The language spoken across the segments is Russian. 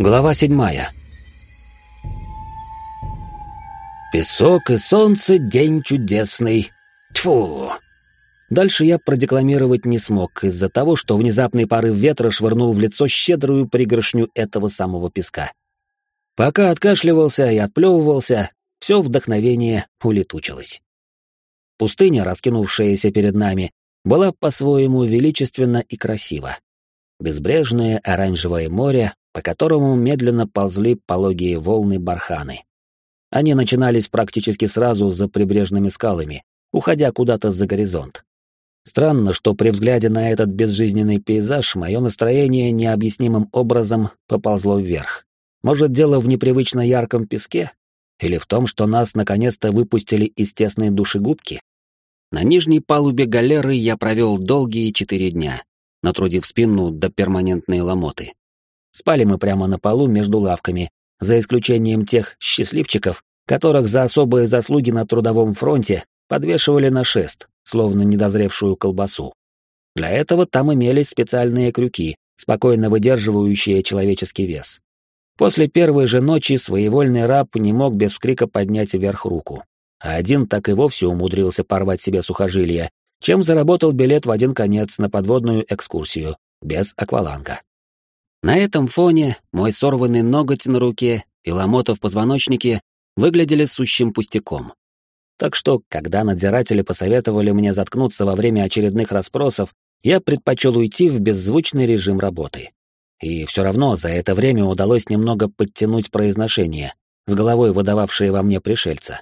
Глава седьмая. Песок и солнце — день чудесный. Тьфу! Дальше я продекламировать не смог из-за того, что внезапный порыв ветра швырнул в лицо щедрую пригоршню этого самого песка. Пока откашливался и отплевывался, все вдохновение улетучилось. Пустыня, раскинувшаяся перед нами, была по-своему величественна и красива. Безбрежное оранжевое море, по которому медленно ползли пологие волны барханы. Они начинались практически сразу за прибрежными скалами, уходя куда-то за горизонт. Странно, что при взгляде на этот безжизненный пейзаж мое настроение необъяснимым образом поползло вверх. Может, дело в непривычно ярком песке? Или в том, что нас наконец-то выпустили из тесной душегубки? На нижней палубе галеры я провел долгие четыре дня, натрудив спину до перманентной ломоты. Спали мы прямо на полу между лавками, за исключением тех счастливчиков, которых за особые заслуги на трудовом фронте подвешивали на шест, словно недозревшую колбасу. Для этого там имелись специальные крюки, спокойно выдерживающие человеческий вес. После первой же ночи своевольный раб не мог без вскрика поднять вверх руку, а один так и вовсе умудрился порвать себе сухожилие, чем заработал билет в один конец на подводную экскурсию, без акваланга. На этом фоне мой сорванный ноготь на руке и ломота в позвоночнике выглядели сущим пустяком. Так что, когда надзиратели посоветовали мне заткнуться во время очередных расспросов, я предпочел уйти в беззвучный режим работы. И все равно за это время удалось немного подтянуть произношение, с головой выдававшее во мне пришельца.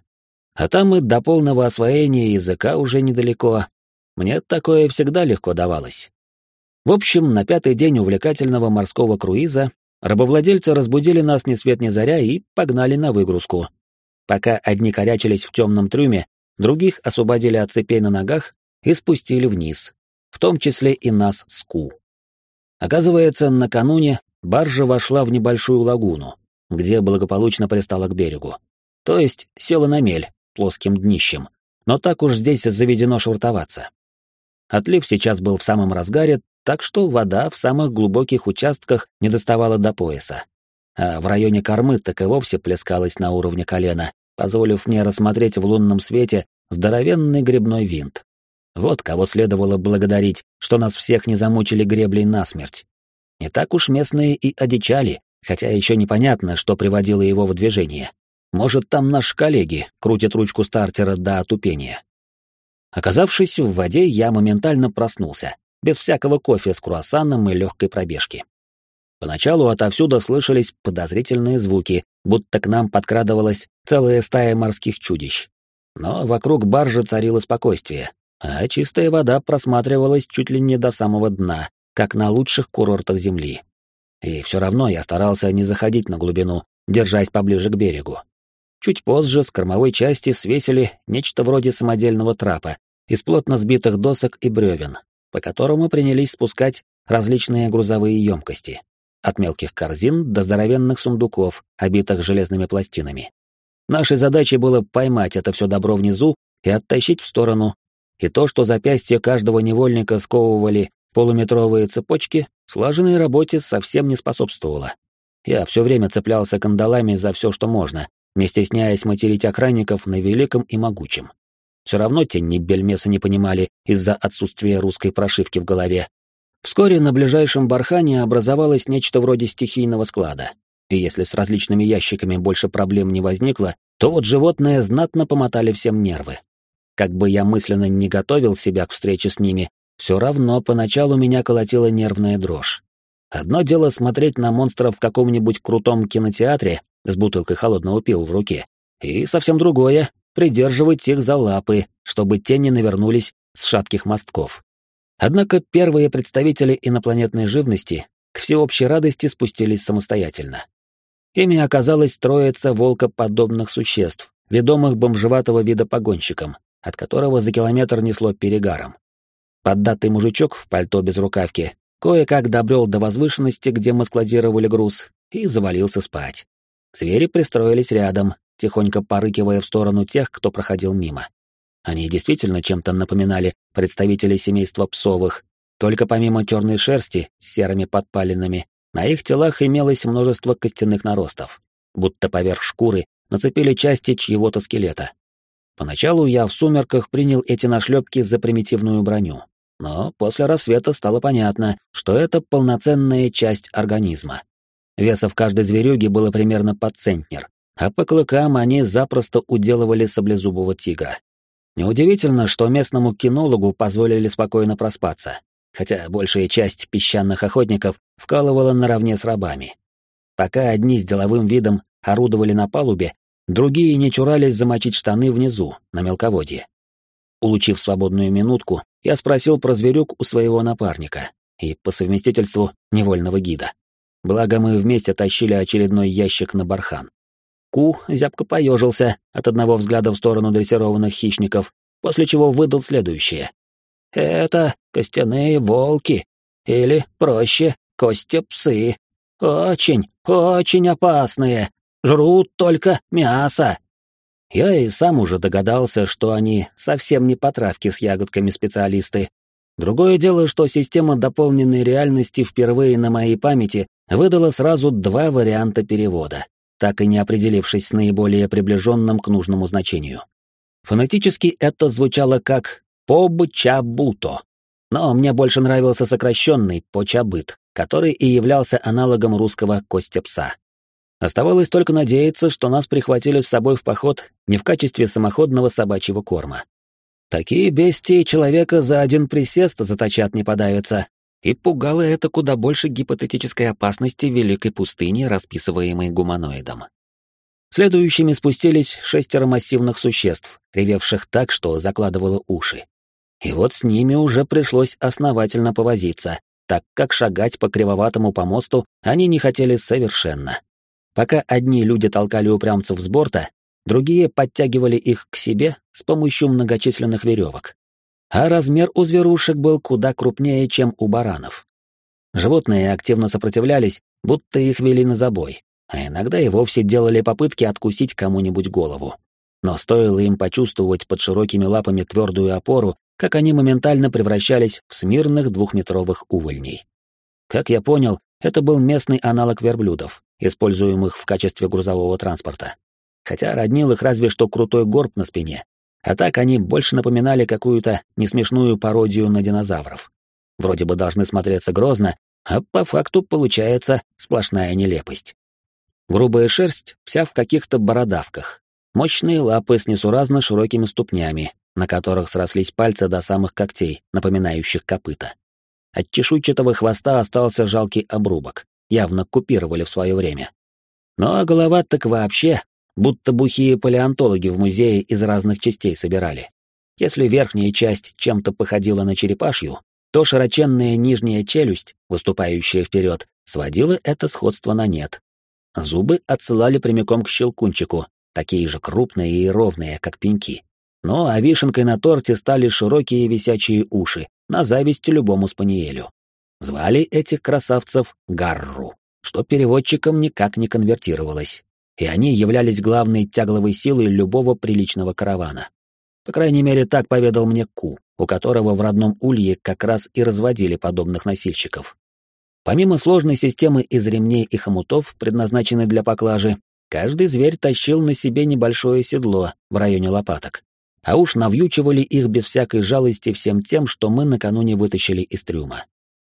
А там и до полного освоения языка уже недалеко. Мне такое всегда легко давалось. В общем, на пятый день увлекательного морского круиза рабовладельцы разбудили нас ни свет ни заря и погнали на выгрузку. Пока одни корячились в темном трюме, других освободили от цепей на ногах и спустили вниз, в том числе и нас с Ку. Оказывается, накануне баржа вошла в небольшую лагуну, где благополучно пристала к берегу. То есть села на мель плоским днищем, но так уж здесь заведено швартоваться. Отлив сейчас был в самом разгаре, так что вода в самых глубоких участках не доставала до пояса. А в районе кормы так и вовсе плескалась на уровне колена, позволив мне рассмотреть в лунном свете здоровенный грибной винт. Вот кого следовало благодарить, что нас всех не замучили греблей насмерть. Не так уж местные и одичали, хотя еще непонятно, что приводило его в движение. Может, там наши коллеги крутят ручку стартера до отупения. Оказавшись в воде, я моментально проснулся без всякого кофе с круассаном и легкой пробежки. Поначалу отовсюду слышались подозрительные звуки, будто к нам подкрадывалась целая стая морских чудищ. Но вокруг баржи царило спокойствие, а чистая вода просматривалась чуть ли не до самого дна, как на лучших курортах Земли. И все равно я старался не заходить на глубину, держась поближе к берегу. Чуть позже с кормовой части свесили нечто вроде самодельного трапа из плотно сбитых досок и бревен, по которому принялись спускать различные грузовые емкости, от мелких корзин до здоровенных сундуков, обитых железными пластинами. Нашей задачей было поймать это все добро внизу и оттащить в сторону, и то, что запястья каждого невольника сковывали полуметровые цепочки, слаженной работе совсем не способствовало. Я все время цеплялся кандалами за все, что можно, не стесняясь материть охранников на великом и могучем. Все равно те ни бельмеса не понимали из-за отсутствия русской прошивки в голове. Вскоре на ближайшем бархане образовалось нечто вроде стихийного склада. И если с различными ящиками больше проблем не возникло, то вот животные знатно помотали всем нервы. Как бы я мысленно не готовил себя к встрече с ними, все равно поначалу меня колотила нервная дрожь. Одно дело смотреть на монстров в каком-нибудь крутом кинотеатре с бутылкой холодного пива в руке, и совсем другое придерживать их за лапы, чтобы те не навернулись с шатких мостков. Однако первые представители инопланетной живности к всеобщей радости спустились самостоятельно. Ими оказалась троица волкоподобных существ, ведомых бомжеватого вида погонщиком, от которого за километр несло перегаром. Поддатый мужичок в пальто без рукавки кое-как добрел до возвышенности, где мы складировали груз, и завалился спать. Звери пристроились рядом, тихонько порыкивая в сторону тех, кто проходил мимо. Они действительно чем-то напоминали представителей семейства псовых, только помимо черной шерсти с серыми подпалинами, На их телах имелось множество костяных наростов, будто поверх шкуры нацепили части чьего-то скелета. Поначалу я в сумерках принял эти нашлепки за примитивную броню, но после рассвета стало понятно, что это полноценная часть организма. Веса в каждой зверюге было примерно под центнер, а по клыкам они запросто уделывали саблезубого тигра. Неудивительно, что местному кинологу позволили спокойно проспаться, хотя большая часть песчаных охотников вкалывала наравне с рабами. Пока одни с деловым видом орудовали на палубе, другие не чурались замочить штаны внизу, на мелководье. Улучив свободную минутку, я спросил про зверюк у своего напарника и, по совместительству, невольного гида. Благо мы вместе тащили очередной ящик на бархан. Ку зябко поежился от одного взгляда в сторону дрессированных хищников, после чего выдал следующее. «Это костяные волки, или, проще, кости-псы. Очень, очень опасные. Жрут только мясо». Я и сам уже догадался, что они совсем не по травке с ягодками специалисты. Другое дело, что система дополненной реальности впервые на моей памяти выдала сразу два варианта перевода так и не определившись с наиболее приближенным к нужному значению. Фонетически это звучало как «побчабуто», но мне больше нравился сокращенный «почабыт», который и являлся аналогом русского «костя пса». Оставалось только надеяться, что нас прихватили с собой в поход не в качестве самоходного собачьего корма. Такие бестии человека за один присест заточат не подавятся, и пугало это куда больше гипотетической опасности великой пустыни, расписываемой гуманоидом. Следующими спустились шестеро массивных существ, ревевших так, что закладывало уши. И вот с ними уже пришлось основательно повозиться, так как шагать по кривоватому помосту они не хотели совершенно. Пока одни люди толкали упрямцев с борта, другие подтягивали их к себе с помощью многочисленных веревок а размер у зверушек был куда крупнее, чем у баранов. Животные активно сопротивлялись, будто их вели на забой, а иногда и вовсе делали попытки откусить кому-нибудь голову. Но стоило им почувствовать под широкими лапами твердую опору, как они моментально превращались в смирных двухметровых увольней. Как я понял, это был местный аналог верблюдов, используемых в качестве грузового транспорта. Хотя роднил их разве что крутой горб на спине, а так они больше напоминали какую-то несмешную пародию на динозавров. Вроде бы должны смотреться грозно, а по факту получается сплошная нелепость. Грубая шерсть вся в каких-то бородавках. Мощные лапы с несуразно широкими ступнями, на которых срослись пальцы до самых когтей, напоминающих копыта. От чешуйчатого хвоста остался жалкий обрубок, явно купировали в свое время. Ну а голова так вообще будто бухие палеонтологи в музее из разных частей собирали. Если верхняя часть чем-то походила на черепашью, то широченная нижняя челюсть, выступающая вперед, сводила это сходство на нет. Зубы отсылали прямиком к щелкунчику, такие же крупные и ровные, как пеньки. Ну а вишенкой на торте стали широкие висячие уши, на зависть любому спаниелю. Звали этих красавцев Гарру, что переводчикам никак не конвертировалось и они являлись главной тягловой силой любого приличного каравана. По крайней мере, так поведал мне Ку, у которого в родном улье как раз и разводили подобных носильщиков. Помимо сложной системы из ремней и хомутов, предназначенной для поклажи, каждый зверь тащил на себе небольшое седло в районе лопаток. А уж навьючивали их без всякой жалости всем тем, что мы накануне вытащили из трюма.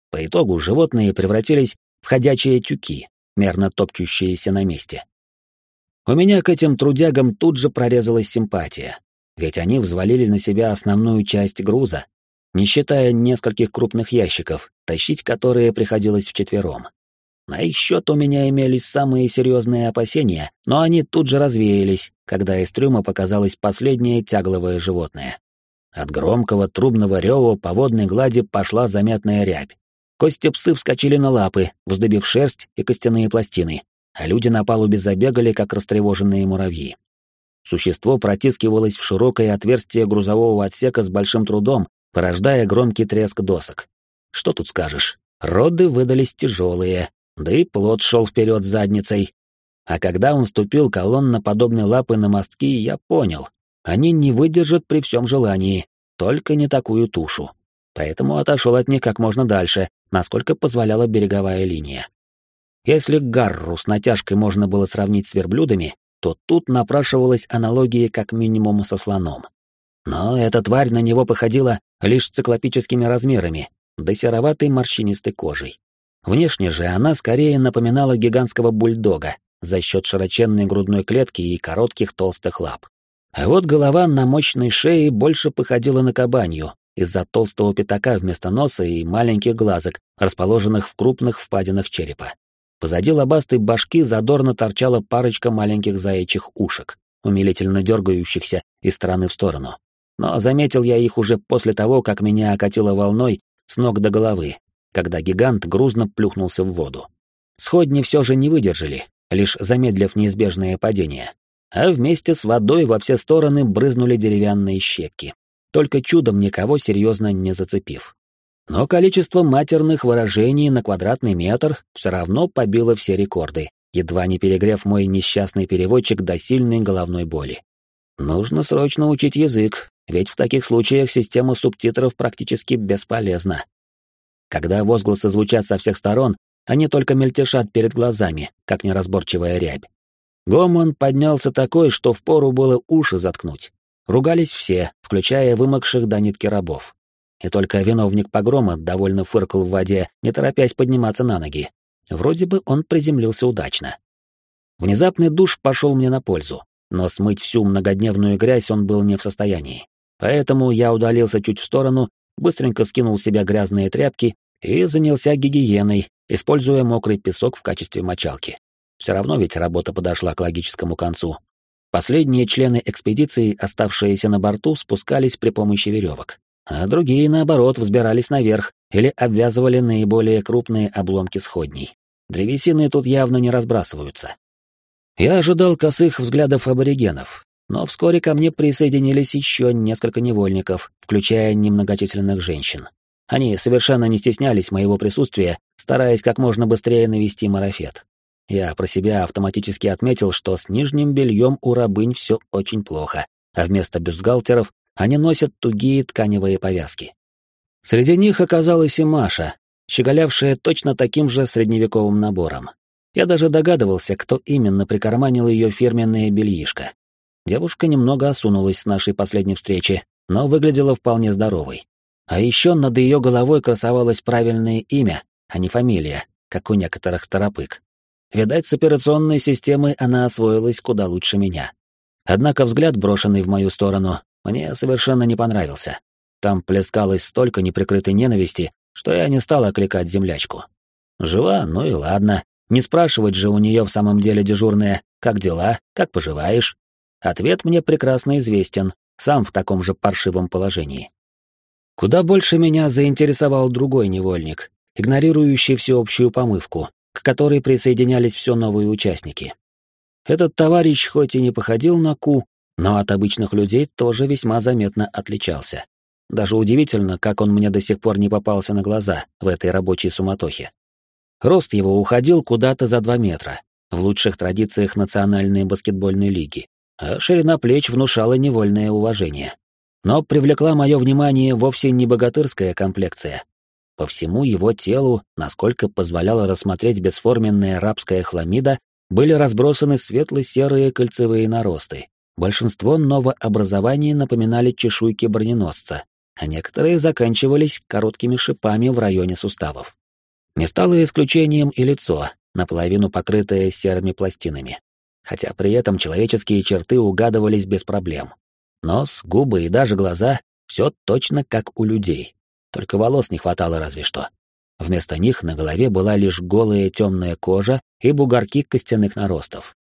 По итогу животные превратились в ходячие тюки, мерно топчущиеся на месте. У меня к этим трудягам тут же прорезалась симпатия, ведь они взвалили на себя основную часть груза, не считая нескольких крупных ящиков, тащить которые приходилось вчетвером. На их счет у меня имелись самые серьезные опасения, но они тут же развеялись, когда из трюма показалось последнее тягловое животное. От громкого трубного рева по водной глади пошла заметная рябь. Кости псы вскочили на лапы, вздыбив шерсть и костяные пластины, а люди на палубе забегали, как растревоженные муравьи. Существо протискивалось в широкое отверстие грузового отсека с большим трудом, порождая громкий треск досок. Что тут скажешь? Роды выдались тяжелые, да и плод шел вперед задницей. А когда он ступил колонноподобной лапы на мостки, я понял, они не выдержат при всем желании, только не такую тушу. Поэтому отошел от них как можно дальше, насколько позволяла береговая линия. Если гарру с натяжкой можно было сравнить с верблюдами, то тут напрашивалась аналогия как минимум со слоном. Но эта тварь на него походила лишь циклопическими размерами, да сероватой морщинистой кожей. Внешне же она скорее напоминала гигантского бульдога за счет широченной грудной клетки и коротких толстых лап. А вот голова на мощной шее больше походила на кабанью из-за толстого пятака вместо носа и маленьких глазок, расположенных в крупных впадинах черепа. Позади лобастой башки задорно торчала парочка маленьких заячьих ушек, умилительно дергающихся из стороны в сторону. Но заметил я их уже после того, как меня окатило волной с ног до головы, когда гигант грузно плюхнулся в воду. Сходни все же не выдержали, лишь замедлив неизбежное падение. А вместе с водой во все стороны брызнули деревянные щепки, только чудом никого серьезно не зацепив. Но количество матерных выражений на квадратный метр все равно побило все рекорды, едва не перегрев мой несчастный переводчик до сильной головной боли. Нужно срочно учить язык, ведь в таких случаях система субтитров практически бесполезна. Когда возгласы звучат со всех сторон, они только мельтешат перед глазами, как неразборчивая рябь. Гомон поднялся такой, что впору было уши заткнуть. Ругались все, включая вымокших до нитки рабов. И только виновник погрома довольно фыркал в воде, не торопясь подниматься на ноги. Вроде бы он приземлился удачно. Внезапный душ пошел мне на пользу, но смыть всю многодневную грязь он был не в состоянии. Поэтому я удалился чуть в сторону, быстренько скинул с себя грязные тряпки и занялся гигиеной, используя мокрый песок в качестве мочалки. Все равно ведь работа подошла к логическому концу. Последние члены экспедиции, оставшиеся на борту, спускались при помощи веревок, а другие, наоборот, взбирались наверх или обвязывали наиболее крупные обломки сходней. Древесины тут явно не разбрасываются. Я ожидал косых взглядов аборигенов, но вскоре ко мне присоединились еще несколько невольников, включая немногочисленных женщин. Они совершенно не стеснялись моего присутствия, стараясь как можно быстрее навести марафет. Я про себя автоматически отметил, что с нижним бельем у рабынь все очень плохо, а вместо бюстгальтеров они носят тугие тканевые повязки. Среди них оказалась и Маша, щеголявшая точно таким же средневековым набором. Я даже догадывался, кто именно прикарманил ее фирменное бельишко. Девушка немного осунулась с нашей последней встречи, но выглядела вполне здоровой. А еще над ее головой красовалось правильное имя, а не фамилия, как у некоторых торопык. Видать, с операционной системой она освоилась куда лучше меня. Однако взгляд, брошенный в мою сторону, мне совершенно не понравился. Там плескалось столько неприкрытой ненависти, что я не стал окликать землячку. Жива, ну и ладно. Не спрашивать же у нее в самом деле дежурная «Как дела? Как поживаешь?» Ответ мне прекрасно известен, сам в таком же паршивом положении. Куда больше меня заинтересовал другой невольник, игнорирующий всеобщую помывку, к которой присоединялись все новые участники. Этот товарищ хоть и не походил на Ку, но от обычных людей тоже весьма заметно отличался. Даже удивительно, как он мне до сих пор не попался на глаза в этой рабочей суматохе. Рост его уходил куда-то за два метра, в лучших традициях Национальной баскетбольной лиги, а ширина плеч внушала невольное уважение. Но привлекла мое внимание вовсе не богатырская комплекция, по всему его телу, насколько позволяла рассмотреть бесформенная рабская хламида, были разбросаны светло-серые кольцевые наросты. Большинство новообразований напоминали чешуйки броненосца, а некоторые заканчивались короткими шипами в районе суставов. Не стало исключением и лицо, наполовину покрытое серыми пластинами, хотя при этом человеческие черты угадывались без проблем. Нос, губы и даже глаза — все точно как у людей. Только волос не хватало разве что. Вместо них на голове была лишь голая темная кожа и бугорки костяных наростов.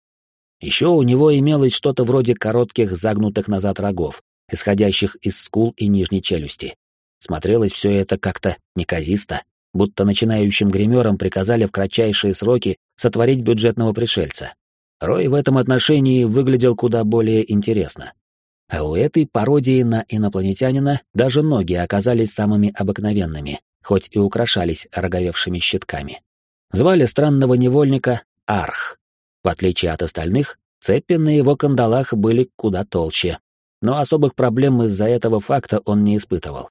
Еще у него имелось что-то вроде коротких загнутых назад рогов, исходящих из скул и нижней челюсти. Смотрелось все это как-то неказисто, будто начинающим гримерам приказали в кратчайшие сроки сотворить бюджетного пришельца. Рой в этом отношении выглядел куда более интересно. А у этой пародии на инопланетянина даже ноги оказались самыми обыкновенными, хоть и украшались роговевшими щитками. Звали странного невольника Арх. В отличие от остальных, цепи на его кандалах были куда толще. Но особых проблем из-за этого факта он не испытывал.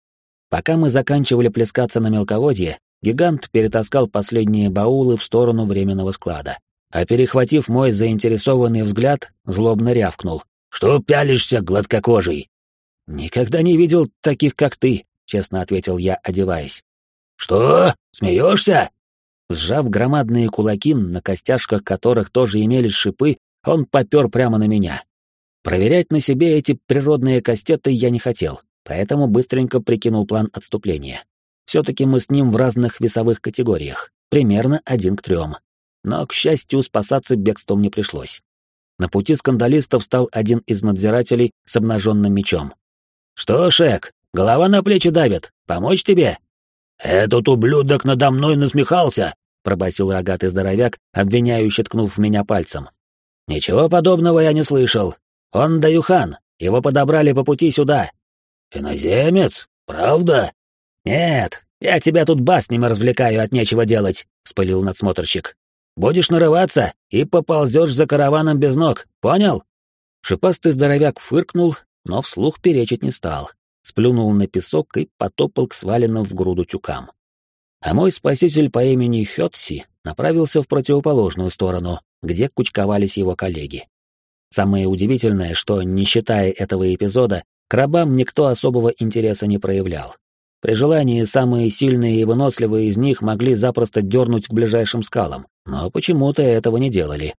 Пока мы заканчивали плескаться на мелководье, гигант перетаскал последние баулы в сторону временного склада. А перехватив мой заинтересованный взгляд, злобно рявкнул. «Что пялишься, гладкокожий?» «Никогда не видел таких, как ты», — честно ответил я, одеваясь. «Что? Смеешься?» Сжав громадные кулаки, на костяшках которых тоже имелись шипы, он попер прямо на меня. Проверять на себе эти природные кастеты я не хотел, поэтому быстренько прикинул план отступления. Все-таки мы с ним в разных весовых категориях, примерно один к трем. Но, к счастью, спасаться бегством не пришлось. На пути скандалистов стал один из надзирателей с обнаженным мечом. «Что, Шек, голова на плечи давит, помочь тебе?» «Этот ублюдок надо мной насмехался!» — пробасил рогатый здоровяк, обвиняюще ткнув меня пальцем. «Ничего подобного я не слышал. Он Даюхан, его подобрали по пути сюда». «Иноземец? Правда?» «Нет, я тебя тут баснями развлекаю от нечего делать», — вспылил надсмотрщик. «Будешь нарываться и поползешь за караваном без ног, понял?» Шипастый здоровяк фыркнул, но вслух перечить не стал. Сплюнул на песок и потопал к сваленным в груду тюкам а мой спаситель по имени Хётси направился в противоположную сторону, где кучковались его коллеги. Самое удивительное, что, не считая этого эпизода, к рабам никто особого интереса не проявлял. При желании самые сильные и выносливые из них могли запросто дернуть к ближайшим скалам, но почему-то этого не делали.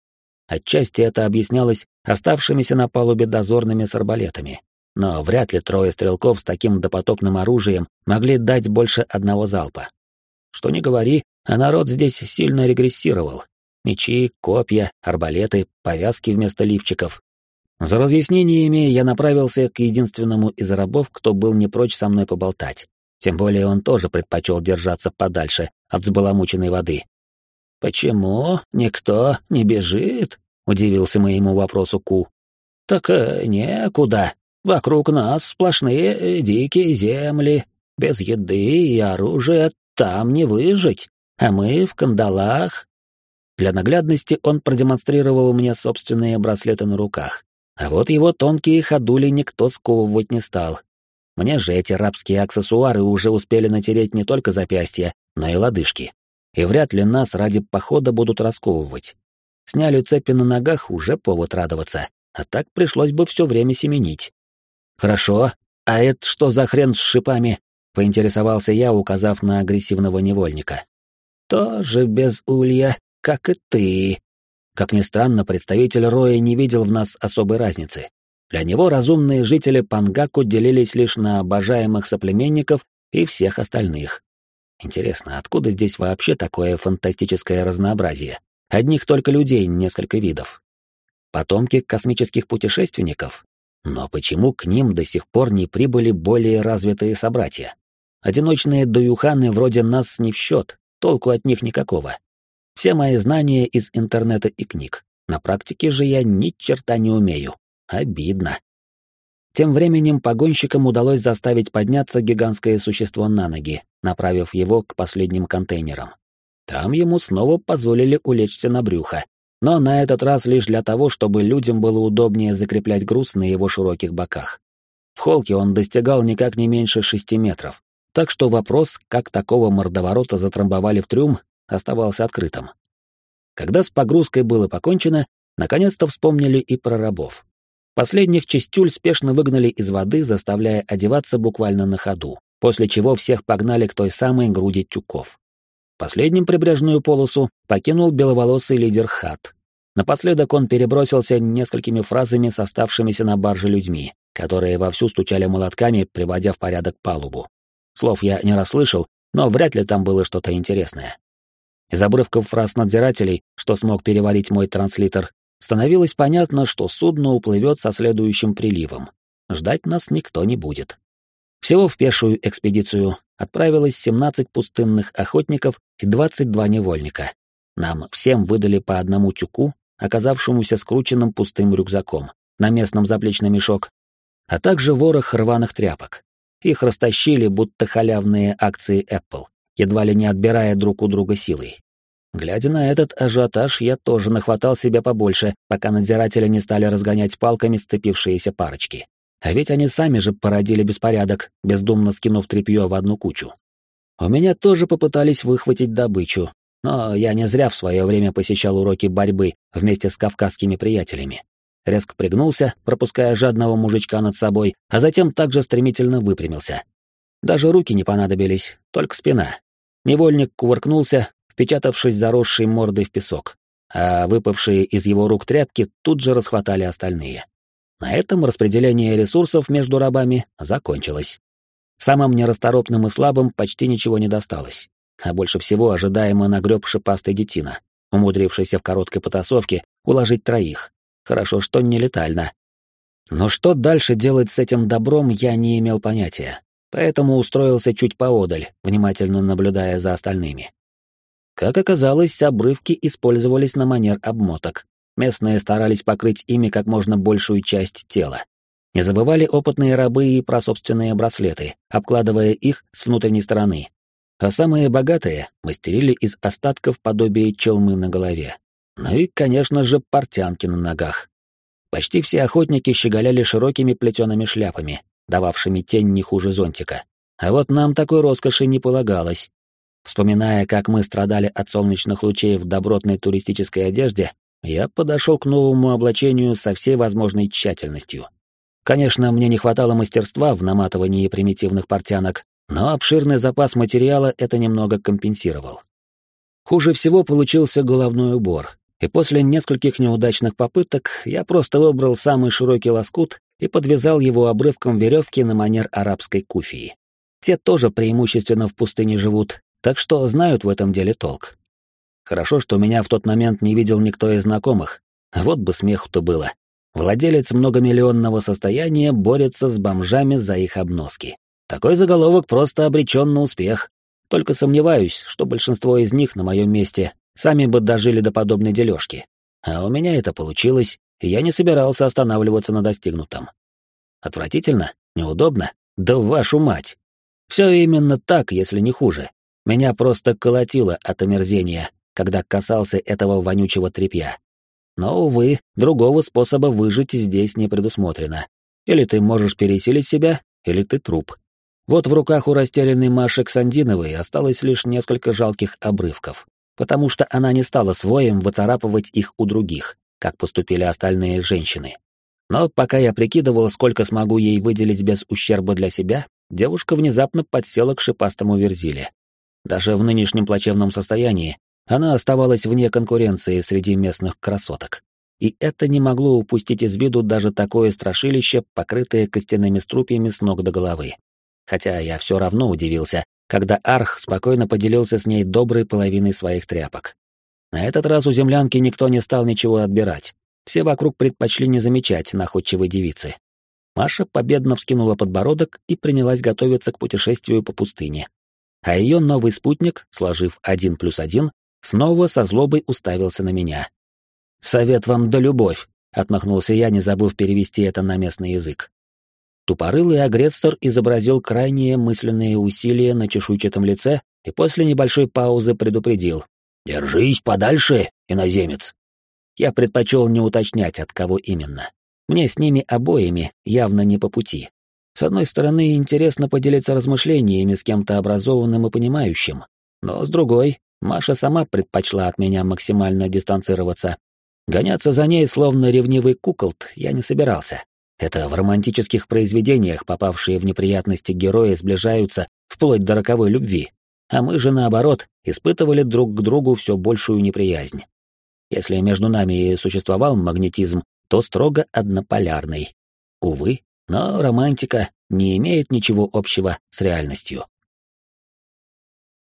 Отчасти это объяснялось оставшимися на палубе дозорными с арбалетами. Но вряд ли трое стрелков с таким допотопным оружием могли дать больше одного залпа. Что ни говори, а народ здесь сильно регрессировал. Мечи, копья, арбалеты, повязки вместо лифчиков. За разъяснениями я направился к единственному из рабов, кто был не прочь со мной поболтать. Тем более он тоже предпочел держаться подальше от взбаламученной воды. «Почему никто не бежит?» — удивился моему вопросу Ку. «Так э, некуда. Вокруг нас сплошные э, дикие земли, без еды и оружия там не выжить, а мы в кандалах. Для наглядности он продемонстрировал мне собственные браслеты на руках. А вот его тонкие ходули никто сковывать не стал. Мне же эти рабские аксессуары уже успели натереть не только запястья, но и лодыжки. И вряд ли нас ради похода будут расковывать. Сняли цепи на ногах, уже повод радоваться. А так пришлось бы все время семенить. Хорошо. А это что за хрен с шипами? — поинтересовался я, указав на агрессивного невольника. «Тоже без улья, как и ты». Как ни странно, представитель Роя не видел в нас особой разницы. Для него разумные жители Пангаку делились лишь на обожаемых соплеменников и всех остальных. Интересно, откуда здесь вообще такое фантастическое разнообразие? Одних только людей несколько видов. Потомки космических путешественников? Но почему к ним до сих пор не прибыли более развитые собратья? Одиночные дуюханы вроде нас не в счет, толку от них никакого. Все мои знания из интернета и книг. На практике же я ни черта не умею. Обидно. Тем временем погонщикам удалось заставить подняться гигантское существо на ноги, направив его к последним контейнерам. Там ему снова позволили улечься на брюхо, но на этот раз лишь для того, чтобы людям было удобнее закреплять груз на его широких боках. В холке он достигал никак не меньше шести метров, так что вопрос, как такого мордоворота затрамбовали в трюм, оставался открытым. Когда с погрузкой было покончено, наконец-то вспомнили и про рабов. Последних частюль спешно выгнали из воды, заставляя одеваться буквально на ходу, после чего всех погнали к той самой груди тюков. Последним прибрежную полосу покинул беловолосый лидер Хат. Напоследок он перебросился несколькими фразами с оставшимися на барже людьми, которые вовсю стучали молотками, приводя в порядок палубу. Слов я не расслышал, но вряд ли там было что-то интересное. Из обрывков фраз надзирателей, что смог переварить мой транслитер, становилось понятно, что судно уплывет со следующим приливом. Ждать нас никто не будет. Всего в пешую экспедицию отправилось 17 пустынных охотников и 22 невольника. Нам всем выдали по одному тюку, оказавшемуся скрученным пустым рюкзаком, на местном заплечный мешок, а также ворох рваных тряпок. Их растащили, будто халявные акции Apple, едва ли не отбирая друг у друга силой. Глядя на этот ажиотаж, я тоже нахватал себя побольше, пока надзиратели не стали разгонять палками сцепившиеся парочки. А ведь они сами же породили беспорядок, бездумно скинув тряпье в одну кучу. У меня тоже попытались выхватить добычу, но я не зря в свое время посещал уроки борьбы вместе с кавказскими приятелями. Резко пригнулся, пропуская жадного мужичка над собой, а затем также стремительно выпрямился. Даже руки не понадобились, только спина. Невольник кувыркнулся, впечатавшись заросшей мордой в песок, а выпавшие из его рук тряпки тут же расхватали остальные. На этом распределение ресурсов между рабами закончилось. Самым нерасторопным и слабым почти ничего не досталось, а больше всего ожидаемо нагреб шипастый детина, умудрившийся в короткой потасовке уложить троих. Хорошо, что не летально. Но что дальше делать с этим добром, я не имел понятия, поэтому устроился чуть поодаль, внимательно наблюдая за остальными. Как оказалось, обрывки использовались на манер обмоток. Местные старались покрыть ими как можно большую часть тела. Не забывали опытные рабы и про собственные браслеты, обкладывая их с внутренней стороны. А самые богатые мастерили из остатков подобие челмы на голове. Ну и, конечно же, портянки на ногах. Почти все охотники щеголяли широкими плетеными шляпами, дававшими тень не хуже зонтика. А вот нам такой роскоши не полагалось. Вспоминая, как мы страдали от солнечных лучей в добротной туристической одежде, я подошел к новому облачению со всей возможной тщательностью. Конечно, мне не хватало мастерства в наматывании примитивных портянок, но обширный запас материала это немного компенсировал. Хуже всего получился головной убор, и после нескольких неудачных попыток я просто выбрал самый широкий лоскут и подвязал его обрывком веревки на манер арабской куфии. Те тоже преимущественно в пустыне живут, так что знают в этом деле толк. Хорошо, что меня в тот момент не видел никто из знакомых, вот бы смеху-то было. Владелец многомиллионного состояния борется с бомжами за их обноски. Такой заголовок просто обречен на успех. Только сомневаюсь, что большинство из них на моем месте сами бы дожили до подобной дележки. А у меня это получилось, и я не собирался останавливаться на достигнутом. Отвратительно? Неудобно? Да вашу мать! Все именно так, если не хуже. Меня просто колотило от омерзения, когда касался этого вонючего тряпья. Но, увы, другого способа выжить здесь не предусмотрено. Или ты можешь переселить себя, или ты труп. Вот в руках у растерянной Маши Ксандиновой осталось лишь несколько жалких обрывков, потому что она не стала своим выцарапывать их у других, как поступили остальные женщины. Но пока я прикидывал, сколько смогу ей выделить без ущерба для себя, девушка внезапно подсела к шипастому верзиле. Даже в нынешнем плачевном состоянии она оставалась вне конкуренции среди местных красоток. И это не могло упустить из виду даже такое страшилище, покрытое костяными струпьями с ног до головы. Хотя я все равно удивился, когда Арх спокойно поделился с ней доброй половиной своих тряпок. На этот раз у землянки никто не стал ничего отбирать. Все вокруг предпочли не замечать находчивой девицы. Маша победно вскинула подбородок и принялась готовиться к путешествию по пустыне. А ее новый спутник, сложив один плюс один, снова со злобой уставился на меня. «Совет вам да любовь», — отмахнулся я, не забыв перевести это на местный язык. Тупорылый агрессор изобразил крайние мысленные усилия на чешуйчатом лице и после небольшой паузы предупредил. «Держись подальше, иноземец!» Я предпочел не уточнять, от кого именно. Мне с ними обоими явно не по пути. С одной стороны, интересно поделиться размышлениями с кем-то образованным и понимающим, но с другой, Маша сама предпочла от меня максимально дистанцироваться. Гоняться за ней, словно ревнивый куколт, я не собирался. Это в романтических произведениях попавшие в неприятности герои сближаются вплоть до роковой любви, а мы же, наоборот, испытывали друг к другу все большую неприязнь. Если между нами и существовал магнетизм, то строго однополярный. Увы, но романтика не имеет ничего общего с реальностью.